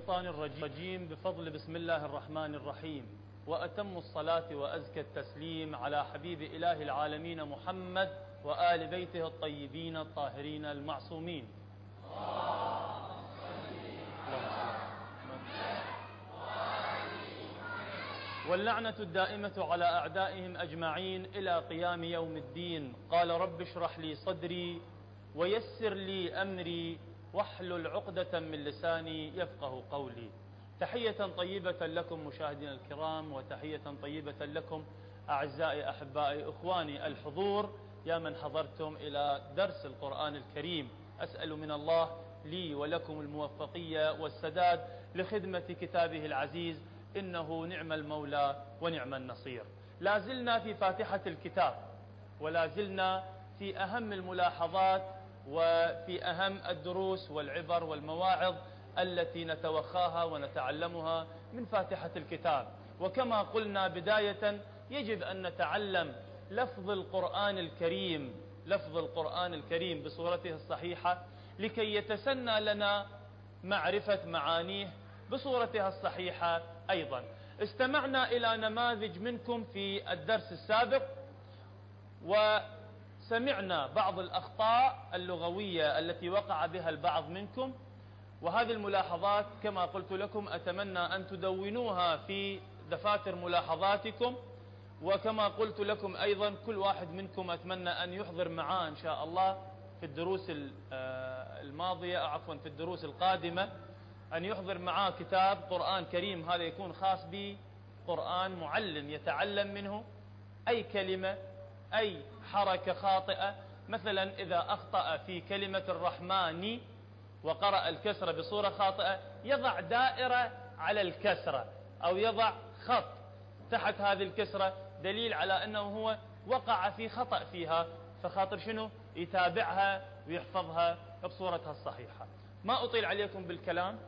الشيطان الرجيم بفضل بسم الله الرحمن الرحيم. وأتم الصلاة وأزكى التسليم على حبيب إله العالمين محمد وآل بيته الطيبين الطاهرين المعصومين. واللعنة الدائمة على أعدائهم أجمعين إلى قيام يوم الدين. قال رب اشرح لي صدري ويسر لي أمري واحلل عقدة من لساني يفقه قولي. تحية طيبة لكم مشاهدينا الكرام وتحية طيبة لكم أعزائي أحبائي إخواني الحضور. يا من حضرتم إلى درس القرآن الكريم. أسأل من الله لي ولكم الموفقية والسداد لخدمة كتابه العزيز. إنه نعم المولى ونعم النصير. لا زلنا في فاتحة الكتاب ولا زلنا في أهم الملاحظات وفي أهم الدروس والعبر والمواعظ التي نتوخاها ونتعلمها من فاتحة الكتاب. وكما قلنا بداية يجب أن نتعلم لفظ القرآن الكريم لفظ القرآن الكريم بصورته الصحيحة لكي يتسنى لنا معرفة معانيه بصورتها الصحيحة أيضا. استمعنا إلى نماذج منكم في الدرس السابق وسمعنا بعض الأخطاء اللغوية التي وقع بها البعض منكم وهذه الملاحظات كما قلت لكم أتمنى أن تدونوها في دفاتر ملاحظاتكم وكما قلت لكم أيضا كل واحد منكم أتمنى أن يحضر معاه إن شاء الله في الدروس الماضية عفوا في الدروس القادمة أن يحضر معاه كتاب قرآن كريم هذا يكون خاص به قرآن معلم يتعلم منه أي كلمة أي حركة خاطئة. مثلا إذا أخطأ في كلمة الرحمن وقرأ الكسرة بصورة خاطئة يضع دائرة على الكسرة أو يضع خط تحت هذه الكسرة دليل على أنه هو وقع في خطأ فيها. فخاطر شنو؟ يتابعها ويحفظها بصورتها الصحيحة. ما أطيل عليكم بالكلام.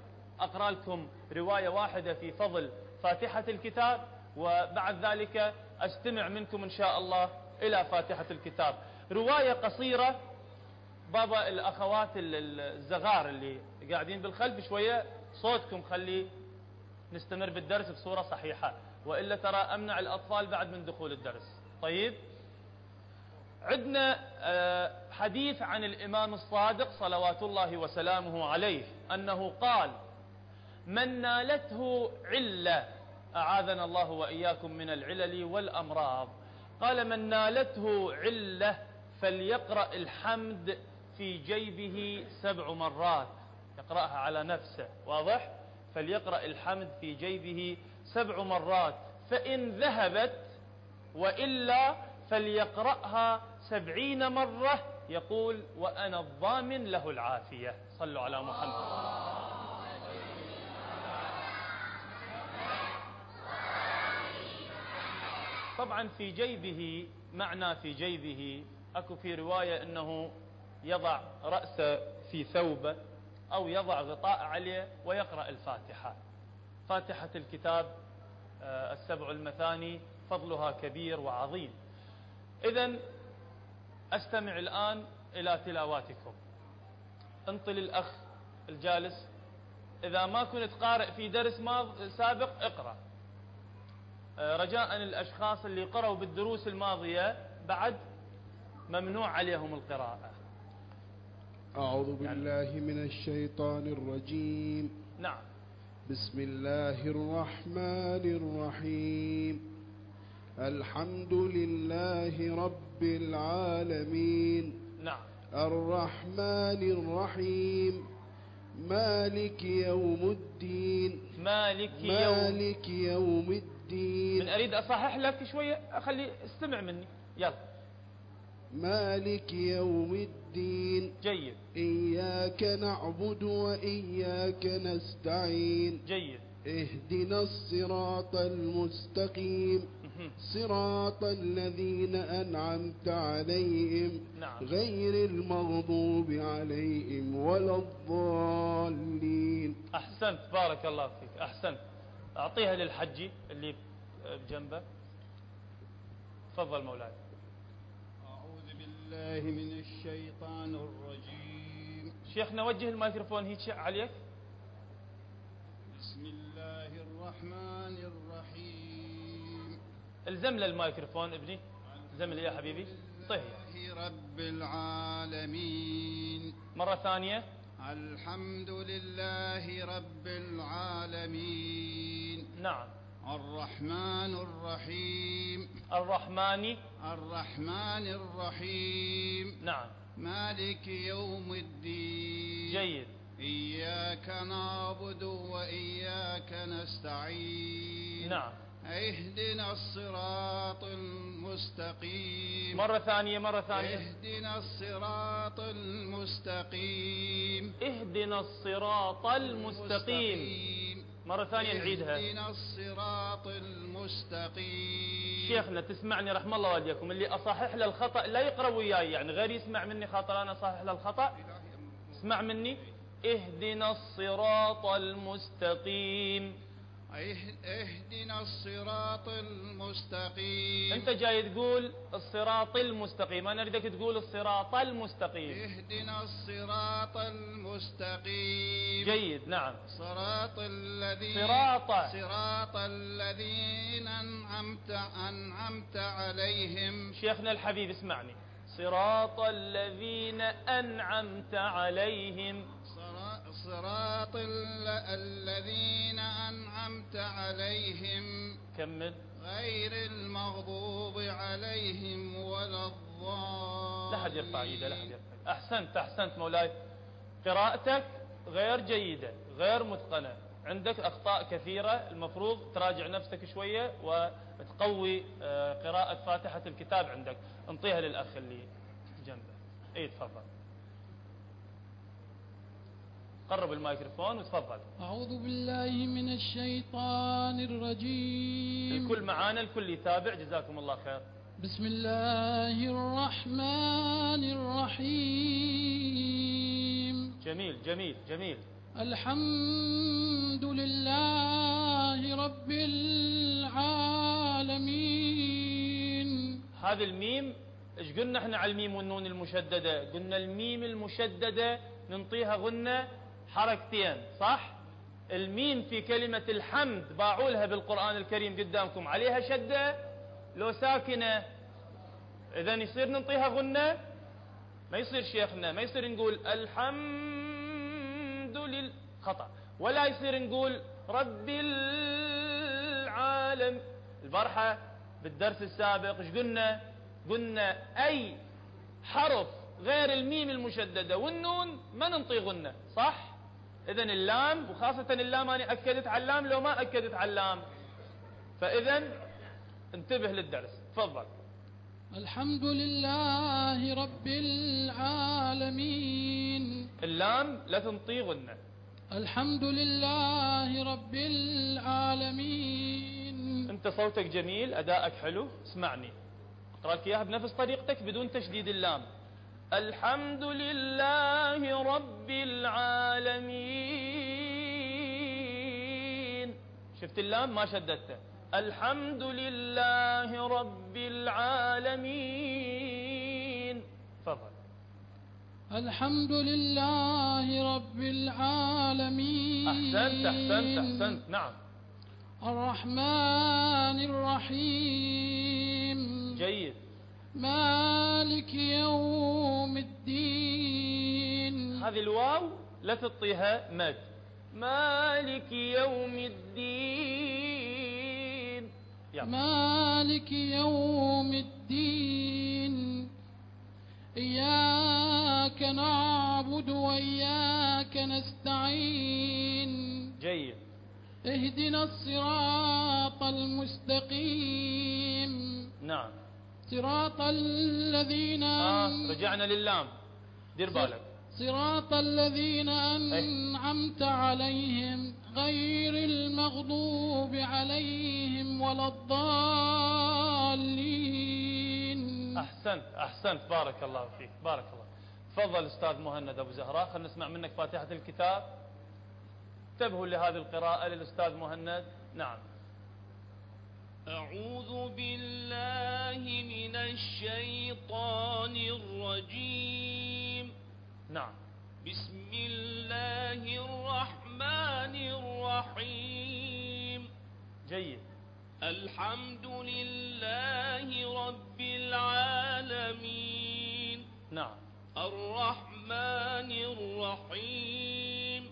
أقرأ لكم رواية واحدة في فضل فاتحة الكتاب وبعد ذلك أستمع منكم إن شاء الله. إلى فاتحة الكتاب. رواية قصيرة بابا الأخوات الزغار اللي قاعدين بالخلف شوية صوتكم خلي نستمر بالدرس بصورة صحيحة. وإلا ترى أمنع الأطفال بعد من دخول الدرس. طيب؟ عندنا حديث عن الإمام الصادق صلوات الله وسلامه عليه أنه قال من نالته علة أعاذنا الله وإياكم من العلل والأمراض. قال من نالته علة فليقرأ الحمد في جيبه سبع مرات. يقرأها على نفسه واضح؟ فليقرأ الحمد في جيبه سبع مرات. فإن ذهبت وإلا فليقرأها سبعين مرة. يقول وأنا الضامن له العافية. صلوا على محمد. طبعا في جيبه معنى في جيبه أكو في رواية أنه يضع رأسه في ثوبه أو يضع غطاء عليه ويقرأ الفاتحة. فاتحة الكتاب السبع المثاني فضلها كبير وعظيم. إذا أستمع الآن إلى تلاواتكم. انطل الأخ الجالس. إذا ما كنت قارئ في درس ماض سابق اقرأ. رجاء الأشخاص اللي قرأوا بالدروس الماضية بعد ممنوع عليهم القراءة. أعوذ بالله من الشيطان الرجيم. نعم. بسم الله الرحمن الرحيم. الحمد لله رب العالمين. نعم. الرحمن الرحيم. مالك يوم الدين. مالك يوم مالك يوم من الدين أريد أصحح لك شوية أخلي استمع مني. يلا. مالك يوم الدين. جيد. إياك نعبد وإياك نستعين. جيد. اهدنا الصراط المستقيم. صراط الذين أنعمت عليهم نعم. غير المغضوب عليهم ولا الضالين. أحسنت. بارك الله فيك. أحسنت. أعطيها للحجي اللي بجنبه. تفضل مولاي. أعوذ بالله من الشيطان الرجيم. شيخنا وجه الميكروفون هيك عليك. الله الرحمن الرحيم. الزم له الميكروفون ابني. الزم لي يا حبيبي. طيب. لله رب العالمين. مرة ثانية. الحمد لله رب العالمين. نعم. الرحمن الرحيم. الرحمن. الرحمن الرحيم. نعم. مالك يوم الدين. جيد. إياك نعبد وإياك نستعين. نعم. اهدنا الصراط المستقيم. مرة ثانية مرة ثانية. اهدنا الصراط المستقيم. اهدنا الصراط المستقيم. مرة ثانية نعيدها. اهدنا الصراط المستقيم. شيخنا تسمعني رحم الله والديكم. اللي أصحح له الخطأ لا يقرأ وياي يعني غير يسمع مني خاطر أنا أصحح له الخطأ. اسمع مني. اهدنا الصراط المستقيم. اهدنا الصراط المستقيم. انت جاي تقول الصراط المستقيم أنا اريدك تقول الصراط المستقيم. اهدنا الصراط المستقيم. جيد نعم. صراط الذين صراط. صراط الذين أنعمت أنعمت عليهم. شيخنا الحبيب اسمعني. صراط الذين أنعمت عليهم. صراط ال- الذين أنعمت عليهم كمل غير المغضوب عليهم ولا الضالين. لا حد يرفع ايده لا حد يرفع إيده. أحسنت أحسنت مولاي. قراءتك غير جيدة غير متقنة. عندك أخطاء كثيرة. المفروض تراجع نفسك شوية وتقوي آه، قراءة فاتحة الكتاب عندك. انطيها للأخ اللي جنبه. اي تفضل. قرب الميكروفون وتفضل. أعوذ بالله من الشيطان الرجيم. الكل معانا الكل يتابع جزاكم الله خير. بسم الله الرحمن الرحيم. جميل جميل جميل. الحمد لله رب العالمين. هذا الميم إيش قلنا إحنا على الميم والنون المشددة؟ قلنا الميم المشددة ننطيها غنة حركتين صح؟ الميم في كلمة الحمد باعوا لها بالقرآن الكريم قدامكم. عليها شدة؟ لو ساكنة؟ إذا يصير ننطيها غنة؟ ما يصير شيخنا ما يصير نقول الحمد لله خطأ. ولا يصير نقول رب العالم. البارحه بالدرس السابق إيش قلنا؟ قلنا أي حرف غير الميم المشددة والنون ما ننطي غنة صح؟ اذا اللام وخاصة اللام أنا أكدت على اللام لو ما أكدت على اللام. فاذا انتبه للدرس. تفضل. الحمد لله رب العالمين. اللام لا تنطي غنه الحمد لله رب العالمين. أنت صوتك جميل أدائك حلو اسمعني. اقرا لك إياها بنفس طريقتك بدون تشديد اللام. الحمد لله رب العالمين. شفت اللام ما شددته الحمد لله رب العالمين. تفضل. الحمد لله رب العالمين. أحسنت أحسنت أحسنت. نعم. الرحمن الرحيم. جيد. مالك يوم الدين. هذه الواو لا تعطيها مد مالك يوم الدين. يلا. مالك يوم الدين. إياك نعبد وإياك نستعين. جيد. اهدنا الصراط المستقيم. نعم. صراط الذين آه رجعنا للام. دير بالك. صراط الذين أنعمت عليهم غير المغضوب عليهم ولا الضالين. أحسنت أحسنت. بارك الله فيك بارك الله. تفضل أستاذ مهند أبو زهراء. خلينا نسمع منك فاتحة الكتاب. انتبهوا لهذه القراءة للأستاذ مهند. نعم. أعوذ بالله من الشيطان الرجيم. نعم. بسم الله الرحمن الرحيم. جيد. الحمد لله رب العالمين. نعم. الرحمن الرحيم.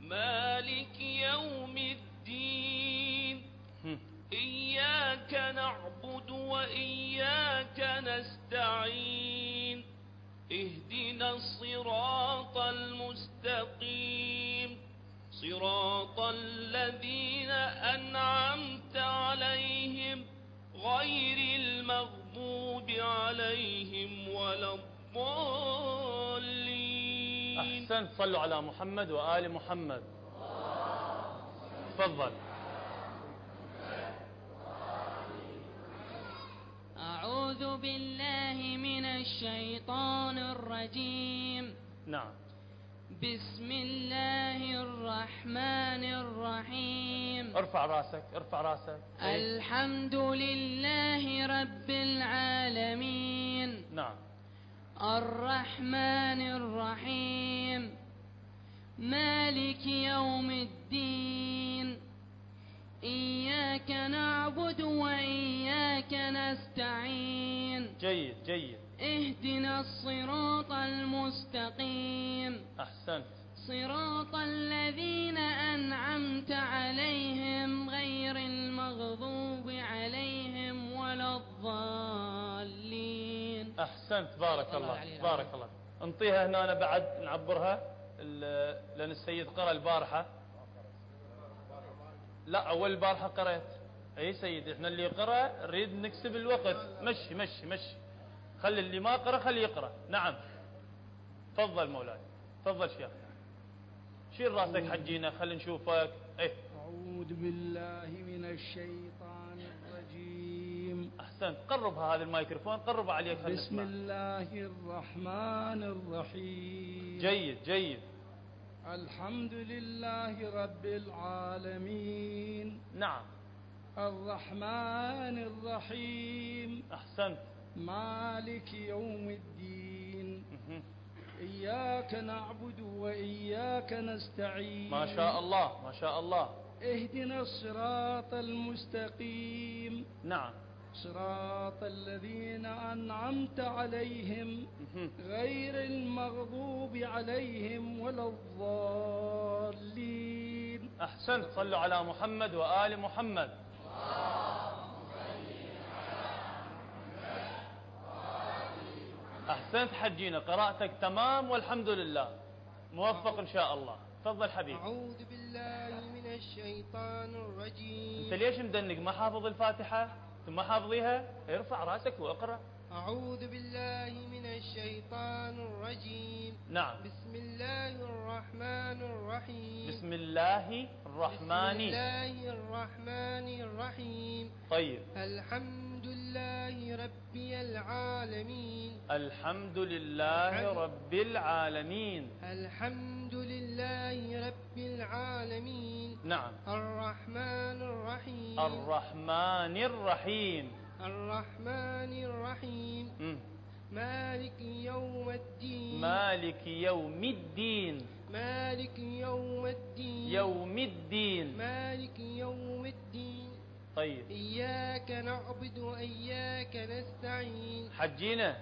مالك يوم الدين. إياك نعبد وإياك نستعين. اهدنا الصراط المستقيم. صراط الذين أنعمت عليهم غير المغضوب عليهم ولا الضالين. أحسنت صلوا على محمد وآل محمد. تفضل. أعوذ بالله من الشيطان الرجيم. نعم. بسم الله الرحمن الرحيم. ارفع راسك ارفع راسك. إيه. الحمد لله رب العالمين. نعم. الرحمن الرحيم. مالك يوم الدين. إياك نعبد وإياك نستعين. جيد جيد. اهدنا الصراط المستقيم. أحسنت. صراط الذين أنعمت عليهم غير المغضوب عليهم ولا الضالين. أحسنت. بارك الله الله بارك الله. انطيها هنا أنا بعد نعبرها ال- لأن السيد قرأ البارحة. لا أول البارحة قرأت. أي سيد إحنا اللي قرأ نريد نكسب الوقت. مشي مشي مشي. خلي اللي ما قرأ خليه يقرأ. نعم. تفضل مولاي. تفضل شيخ. شيل راسك حجينا خلي نشوفك. إيه. أعوذ بالله من الشيطان الرجيم. أحسنت. قربها هذا الميكروفون قربها عليك بسم. الله الرحمن الرحيم. جيد جيد. الحمد لله رب العالمين. نعم. الرحمن الرحيم. أحسنت. مالك يوم الدين. إياك نعبد وإياك نستعين. ما شاء الله ما شاء الله. اهدنا الصراط المستقيم. نعم. صراط الذين أنعمت عليهم. غير المغضوب عليهم ولا الضالين. أحسنت. صلوا على محمد وآل محمد. أحسنت حجينا. قراءتك تمام والحمد لله. موفق إن شاء الله. تفضل حبيبي. أعوذ بالله من الشيطان الرجيم. ليش مدنق؟ ما حافظ الفاتحة؟ ما حافظيها ارفع رأسك واقرأ. أعوذ بالله من الشيطان الرجيم. نعم. بسم الله الرحمن الرحيم. بسم الله بسم الرحمن الله الرحمن الرحيم. طيب. الحمد لله رب العالمين. الحمد لله رب العالمين. الحمد لله رب العالمين. نعم. الرحمن الرحيم. الرحمن الرحيم. الرحمن الرحيم. مالك يوم الدين. مالك يوم الدين. مالك يوم الدين. يوم الدين. مالك يوم الدين. طيب. إياك نعبد وإياك نستعين. حجينا.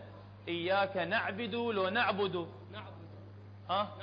إياك نعبد لو نعبد. نعبد. ها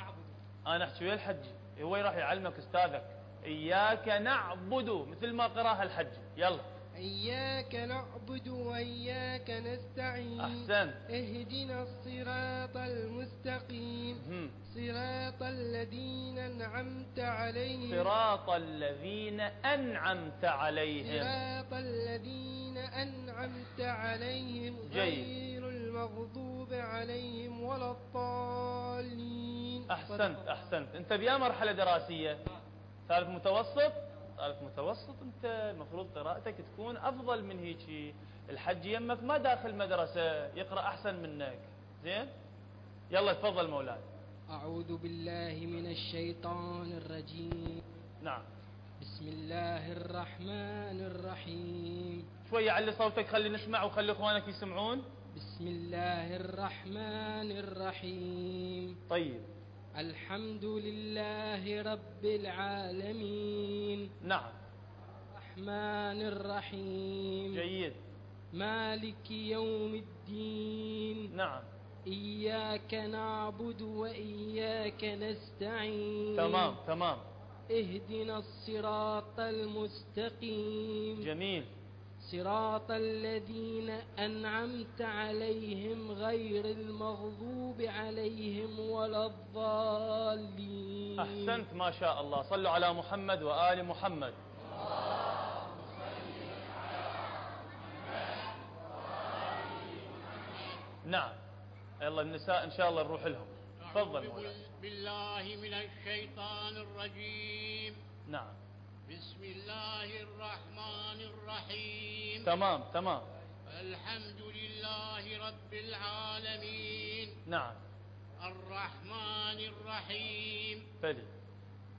أنا أحكي ويا الحج. هو راح يعلمك أستاذك؟ إياك نعبد. مثل ما قرأها الحج. يلا. إياك نعبد وإياك نستعين. أحسنت. اهدنا الصراط المستقيم. صراط الذين أنعمت عليهم. صراط الذين أنعمت عليهم. صراط الذين أنعمت عليهم. غير المغضوب عليهم ولا الضالين. أحسنت أحسنت. أنت بيا مرحلة دراسية. ثالث متوسط. ثالث متوسط أنت المفروض قراءتك تكون أفضل من هيك. الحج يمك ما داخل مدرسة يقرأ أحسن منك. زين؟ يلا تفضل مولاي. أعوذ بالله من الشيطان الرجيم. نعم. بسم الله الرحمن الرحيم. شوية علي صوتك خلي نسمع وخلي إخوانك يسمعون. بسم الله الرحمن الرحيم. طيب. الحمد لله رب العالمين. نعم. الرحمن الرحيم. جيد. مالك يوم الدين. نعم. إياك نعبد وإياك نستعين. تمام تمام. اهدنا الصراط المستقيم. جميل. صراط الذين أنعمت عليهم غير المغضوب عليهم ولا الضالين. أحسنت ما شاء الله. صلوا على محمد وآل محمد. نعم. يلا النساء إن شاء الله نروح لهم. تفضل بالله من الشيطان الرجيم. نعم. بسم الله الرحمن الرحيم. تمام تمام. الحمد لله رب العالمين. نعم. الرحمن الرحيم. فلي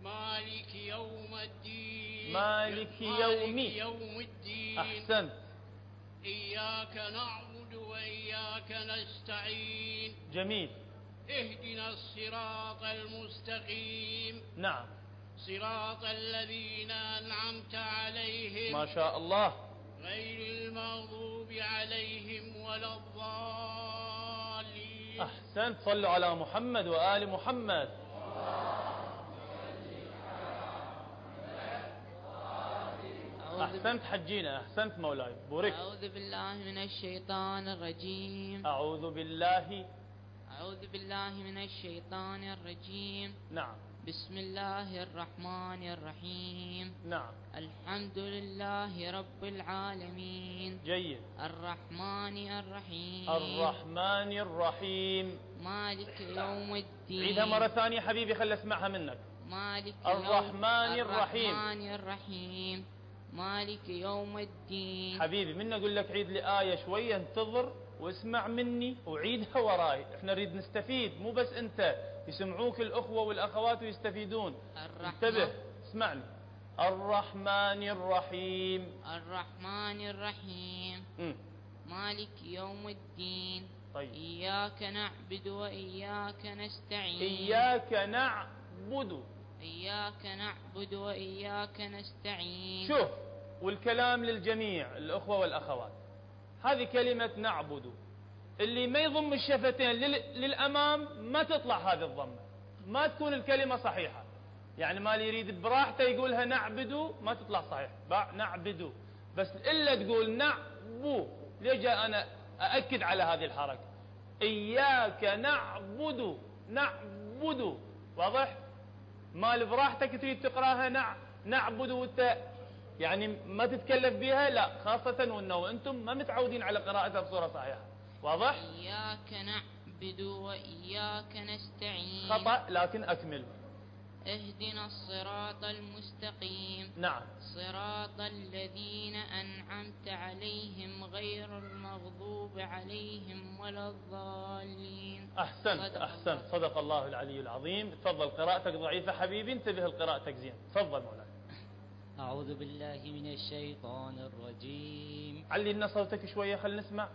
مالك يوم الدين. مالك يوم- يوم الدين. أحسنت. إياك نعبد وإياك نستعين. جميل. اهدنا الصراط المستقيم. نعم. صراط الذين أنعمت عليهم ما شاء الله. غير المغضوب عليهم ولا الضالين. أحسنت صلوا على محمد وآل محمد. أحسنت حجينا. أحسنت مولاي. بورك أعوذ بالله من الشيطان الرجيم. أعوذ بالله. أعوذ بالله من الشيطان الرجيم. نعم. بسم الله الرحمن الرحيم. نعم. الحمد لله رب العالمين. جيد. الرحمن الرحيم. الرحمن الرحيم. مالك يوم الدين. عيدها مرة ثانية حبيبي خل أسمعها منك. مالك الرحمن يوم الرحيم. الرحمن الرحيم. مالك يوم الدين. حبيبي من أقول لك عيد لي آية شوية انتظر واسمع مني وعيدها وراي. إحنا نريد نستفيد مو بس أنت. يسمعوك الأخوة والأخوات ويستفيدون. الرحمن انتبه اسمعني. الرحمن الرحيم. الرحمن الرحيم. مالك يوم الدين. طيب. إياك نعبد وإياك نستعين. إياك نعبد. إياك نعبد وإياك نستعين. شوف والكلام للجميع الأخوة والأخوات. هذه كلمة نعبد. اللي ما يضم الشفتين لل- للأمام ما تطلع هذه الضمة. ما تكون الكلمة صحيحة. يعني ما اللي يريد براحته يقولها نعبد ما تطلع صحيح. نعبد. بس إلا تقول نعبو. ليش أنا أأكد على هذه الحركة؟ إياك نعبد. نعبد. واضح؟ مال براحتك تريد تقراها نع نعبد وأنت يعني ما تتكلف بها؟ لا خاصة وأنه أنتم ما متعودين على قراءتها بصورة صحيحة. واضح؟ إياك نعبد وإياك نستعين. خطأ لكن أكمل. اهدنا الصراط المستقيم. نعم. صراط الذين أنعمت عليهم غير المغضوب عليهم ولا الضالين. أحسنت صدق أحسنت. الله. صدق الله العلي العظيم. تفضل قراءتك ضعيفة حبيبي انتبه لقراءتك زين. تفضل مولانا. أعوذ بالله من الشيطان الرجيم. علي لنا صوتك شوية خل نسمع.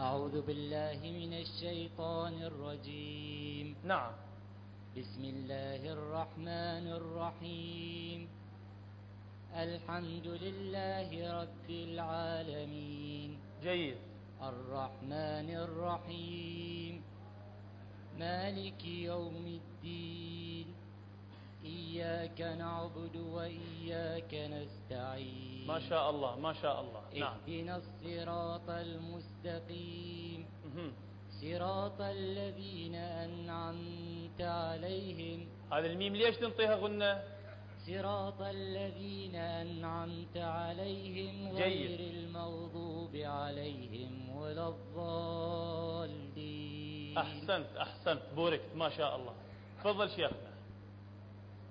أعوذ بالله من الشيطان الرجيم. نعم. بسم الله الرحمن الرحيم. الحمد لله رب العالمين. جيد. الرحمن الرحيم. مالك يوم الدين. إياك نعبد وإياك نستعين. ما شاء الله ما شاء الله. نعم. اهدنا الصراط المستقيم. صراط الذين أنعمت عليهم. هذا الميم ليش تنطيها غنة؟ صراط الذين أنعمت عليهم جيد. غير المغضوب عليهم ولا الضالين. أحسنت أحسنت. بوركت. ما شاء الله. تفضل شيخنا.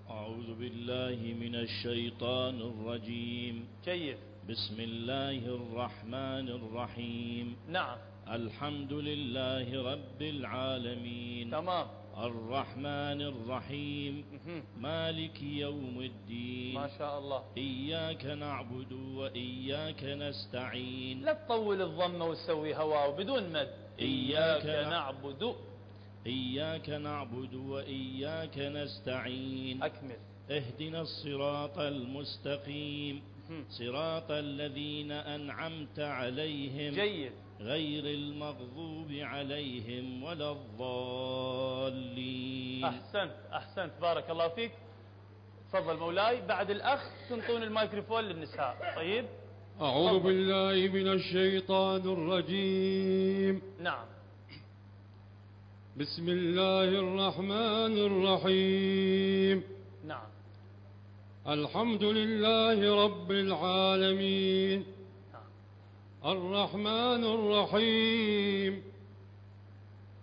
أعوذ بالله من الشيطان الرجيم. جيد. بسم الله الرحمن الرحيم. نعم. الحمد لله رب العالمين. تمام. الرحمن الرحيم. مالك يوم الدين. ما شاء الله. إياك نعبد وإياك نستعين. لا تطول الضمة وتسوي هواء بدون مد. إياك إياك نع- نعبد إياك نعبد وإياك نستعين. أكمل. اهدنا الصراط المستقيم. صراط الذين أنعمت عليهم. جيد. غير المغضوب عليهم ولا الضالين. أحسنت أحسنت. بارك الله فيك. تفضل مولاي. بعد الأخ تنطون الميكروفون للنساء. طيب؟ أعوذ. بالله من الشيطان الرجيم. نعم. بسم الله الرحمن الرحيم. نعم. الحمد لله رب العالمين. نعم. الرحمن الرحيم.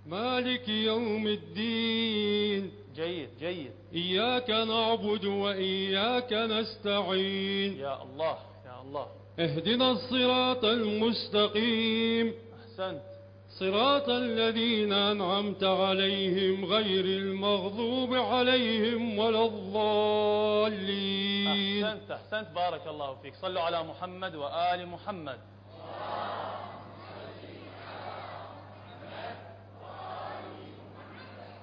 مالك يوم الدين. جيد جيد. إياك نعبد وإياك نستعين. يا الله يا الله. اهدنا الصراط المستقيم. أحسنت. صراط الذين أنعمت عليهم غير المغضوب عليهم ولا الضالين. أحسنت أحسنت. بارك الله فيك. صلوا على محمد وآل محمد.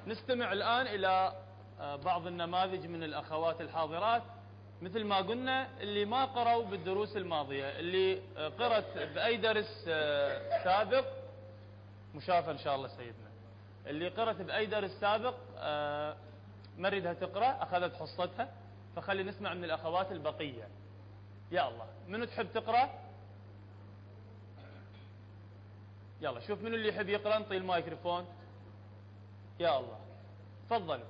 نستمع الآن إلى آه، بعض النماذج من الأخوات الحاضرات. مثل ما قلنا اللي ما قرأوا بالدروس الماضية اللي آه، قرأت بأي درس آه، سابق مشافى إن شاء الله سيدنا. اللي قرأت بأي درس سابق آه، ما نريدها تقرأ أخذت حصتها فخلي نسمع من الأخوات البقية. يا الله منو تحب تقرأ؟ يلا شوف منو اللي يحب يقرأ انطي الميكروفون يا الله تفضلوا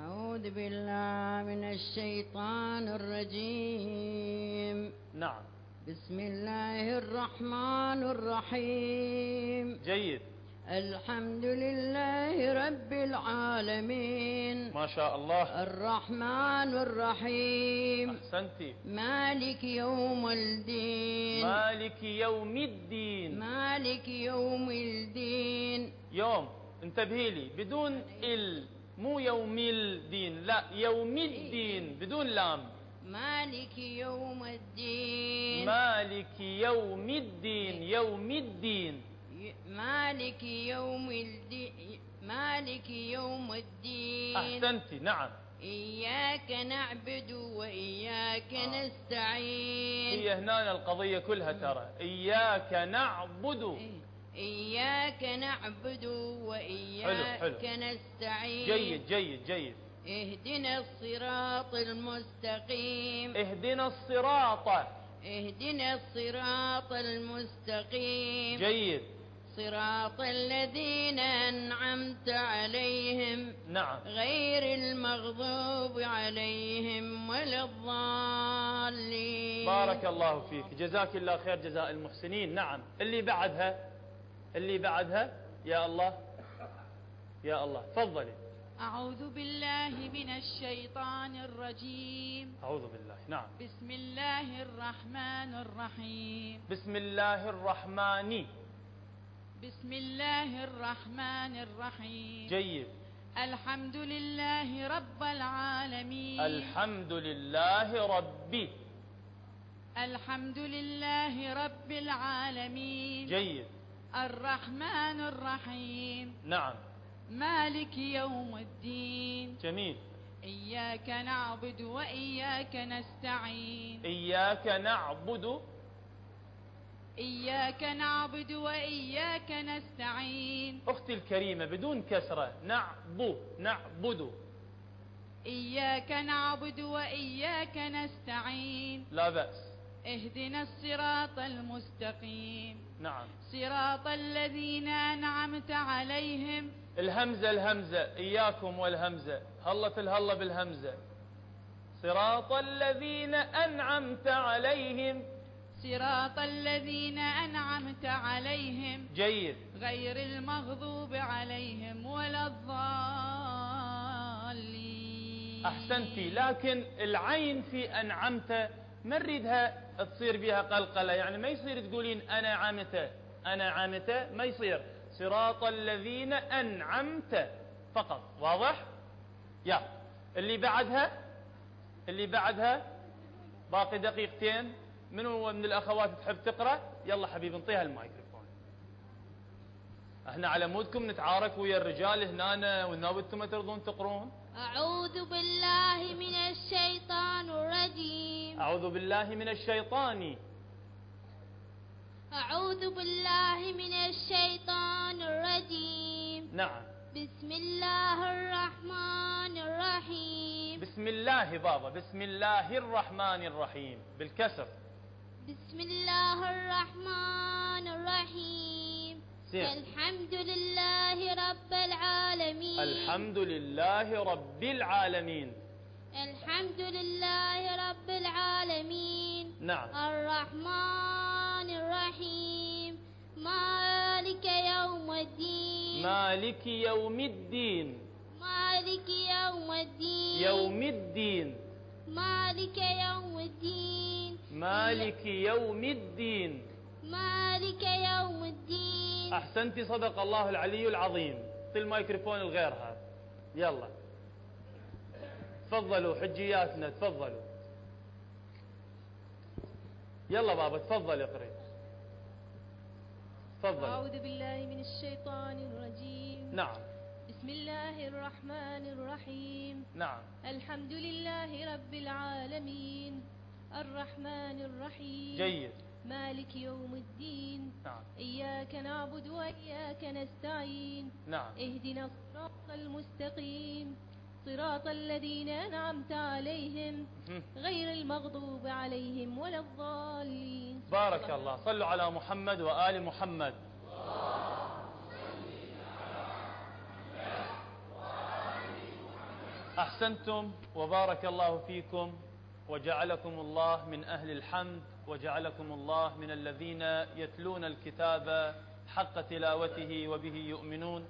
أعوذ بالله من الشيطان الرجيم. نعم. بسم الله الرحمن الرحيم. جيد. الحمد لله رب العالمين. ما شاء الله. الرحمن الرحيم. أحسنتي. مالك يوم الدين. مالك يوم الدين. مالك يوم الدين. يوم. انتبهي لي. بدون ال. مو يوم الدين. لا يوم الدين. بدون لام. مالك يوم الدين. مالك يوم الدين يوم الدين. مالك يوم الدين مالك يوم الدين. أحسنتي نعم. إياك نعبد وإياك آه. نستعين. هي هنا القضية كلها ترى. إياك نعبد. إياك نعبد وإياك حلو، حلو. نستعين. جيد جيد جيد. اهدنا الصراط المستقيم. اهدنا الصراط. اهدنا الصراط المستقيم. جيد. صراط الذين أنعمت عليهم. نعم. غير المغضوب عليهم ولا الضالين. بارك الله فيك. جزاك الله خير جزاء المحسنين. نعم. اللي بعدها اللي بعدها يا الله يا الله. تفضلي. أعوذ بالله من الشيطان الرجيم. أعوذ بالله نعم. بسم الله الرحمن الرحيم. بسم الله الرحمن. بسم الله الرحمن الرحيم. جيد. الحمد لله رب العالمين. الحمد لله ربي. الحمد لله رب العالمين. جيد. الرحمن الرحيم. نعم. مالك يوم الدين. جميل. إياك نعبد وإياك نستعين. إياك نعبد. إياك نعبد وإياك نستعين. أختي الكريمة بدون كسرة نعبو نعبد. إياك نعبد وإياك نستعين. لا بأس. اهدنا الصراط المستقيم. نعم. صراط الذين أنعمت عليهم. الهمزة الهمزة. إياكم والهمزة. هلة الهلة بالهمزة. صراط الذين أنعمت عليهم. صراط الذين أنعمت عليهم. جيد. غير المغضوب عليهم ولا الضالين. أحسنتي لكن العين في أنعمت ما نريدها تصير بها قلقلة؟ يعني ما يصير تقولين أنا عمت أنا عمت ما يصير. صراط الذين أنعمت فقط. واضح؟ يا. اللي بعدها؟ اللي بعدها؟ باقي دقيقتين. منو من الأخوات تحب تقرأ؟ يلا حبيبي انطيها الميكروفون إحنا على مودكم نتعارك ويا الرجال هنا والناوي أنتم ما ترضون تقرون أعوذ بالله من الشيطان الرجيم. أعوذ بالله من الشيطان. أعوذ بالله من الشيطان الرجيم. نعم. بسم الله الرحمن الرحيم. بسم الله بابا. بسم الله الرحمن الرحيم. بالكسر. بسم الله الرحمن الرحيم. زين. الحمد لله رب العالمين. الحمد لله رب العالمين. الحمد لله رب العالمين. نعم. الرحمن الرحيم. مالك يوم الدين. مالك يوم الدين. مالك يوم الدين. يوم الدين. مالك يوم الدين. مالك يوم الدين. مالك يوم الدين. أحسنتي صدق الله العلي العظيم. في الميكروفون الغير هذا. يلا. تفضلوا حجياتنا تفضلوا. يلا بابا تفضل اقري تفضل. أعوذ بالله من الشيطان الرجيم. نعم. بسم الله الرحمن الرحيم. نعم. الحمد لله رب العالمين. الرحمن الرحيم. جيد. مالك يوم الدين. نعم. إياك نعبد وإياك نستعين. نعم. اهدنا الصراط المستقيم. صراط الذين أنعمت عليهم. غير المغضوب عليهم ولا الضالين. بارك الله. صلوا على محمد وآل محمد. أحسنتم وبارك الله فيكم وجعلكم الله من أهل الحمد وجعلكم الله من الذين يتلون الكتاب حق تلاوته وبه يؤمنون.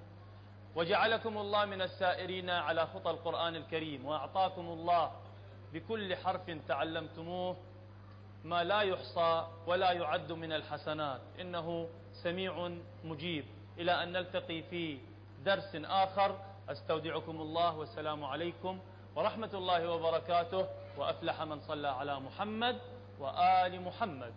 وجعلكم الله من السائرين على خطى القرآن الكريم وأعطاكم الله بكل حرف تعلمتموه ما لا يحصى ولا يعد من الحسنات. إنه سميع مجيب. إلى أن نلتقي في درس آخر أستودعكم الله والسلام عليكم ورحمة الله وبركاته وأفلح من صلى على محمد وآل محمد.